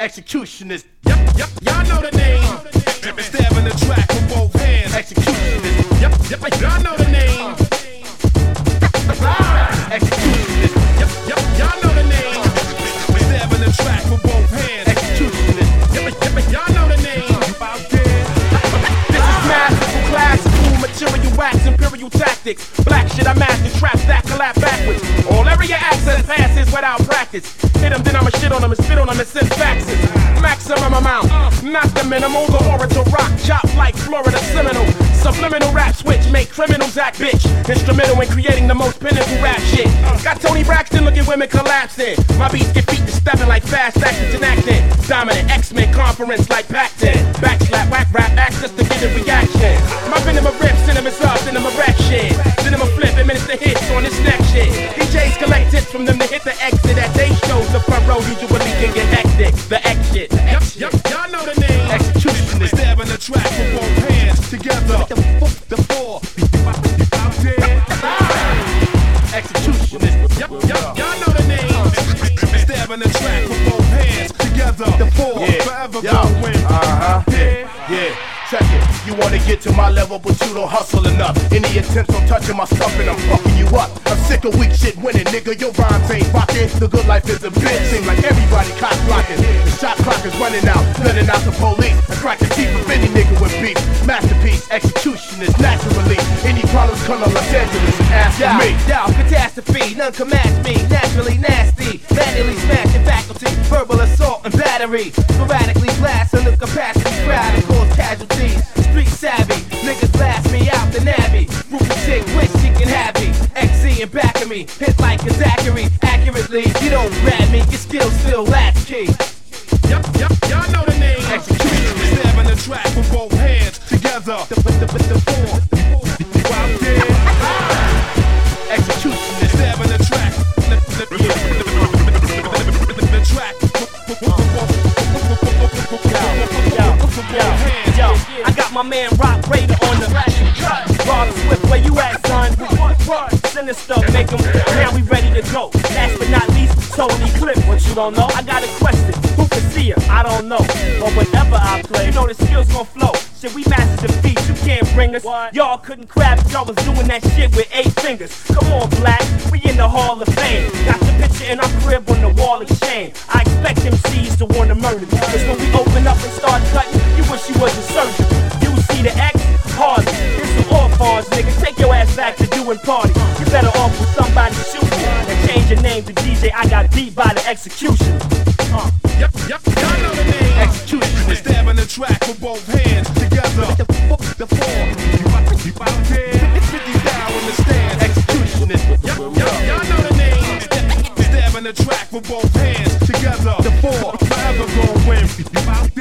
Executionist. Yep, yep, y'all know the name. Stabbing the track tactics. Black shit, I master traps that collapse backwards. All area access passes without practice. Hit them, then I'ma shit on them and spit on them and send faxes. Maximum amount, not the minimal. The orator rock, chop like Florida Seminole. Subliminal rap switch, make criminals act bitch. Instrumental in creating the most pinnacle rap shit. Got Toni Braxton looking women collapsing. My beats get beat to stepping like fast actors and acting. Dominant X-Men conference like Pac-10. Backslap, whack rap, just to get a reaction. My cinema rip, cinemas from them to hit the exit at they shows. The front row usually can get hectic. The shit. Yep, yep, y'all know the name. Executionist. Stabbing the track with both hands together. The four. Out there. Executionist. Yep, yep, y'all know the name. Stabbing the track with both hands together. The four. Yeah. Forever Yo. gonna You wanna get to my level, but you don't hustle enough. Any attempts on touching my stuff, and I'm fucking you up. I'm sick of weak shit winning, nigga. Your rhymes ain't rocking. The good life is a bitch. Seem like everybody cock blocking. The shot clock is running out, letting out the police. I crack the teeth of any nigga with beef. Masterpiece, executionist, naturally. Any problems come to Los Angeles and ask for me. Yo, catastrophe, none can match me. Naturally nasty, manually smashing faculty, verbal assault and battery. Sporadically blast the capacity hit like a Zachary. Accurately, you don't grab me, your skills still latchkey. Yep, yep, y'all know the name. Executionist. Stabbing the track with both hands together. The, the, the, the Make him. Now we ready to go. Last but not least, Tony Clip. What you don't know? I got a question. Who can see her? I don't know. But whenever I play, you know the skills gon' flow. Shit, we mastered the beat. You can't bring us. Y'all couldn't crap. Y'all was doing that shit with eight fingers. Come on, Black. We in the Hall of Fame. Got the picture in our crib on the wall of shame. I expect MCs to wanna murder me. Cause when we open up and start cutting, you wish you was a surgeon. You see the X? Hardly. It's some orphans, nigga. Take your ass back to doing parties. You better off with somebody shooting. And change your name to DJ. I got beat by the execution. Uh. Yep, yep, y'all know the name. Executionist. Stabbing the track with both hands together. The, the four. You out there. 50 down in the stands. Executionist. Yep, yep, y'all know the name. Stabbing the track with both hands together. The four. Forever gonna win. You out there.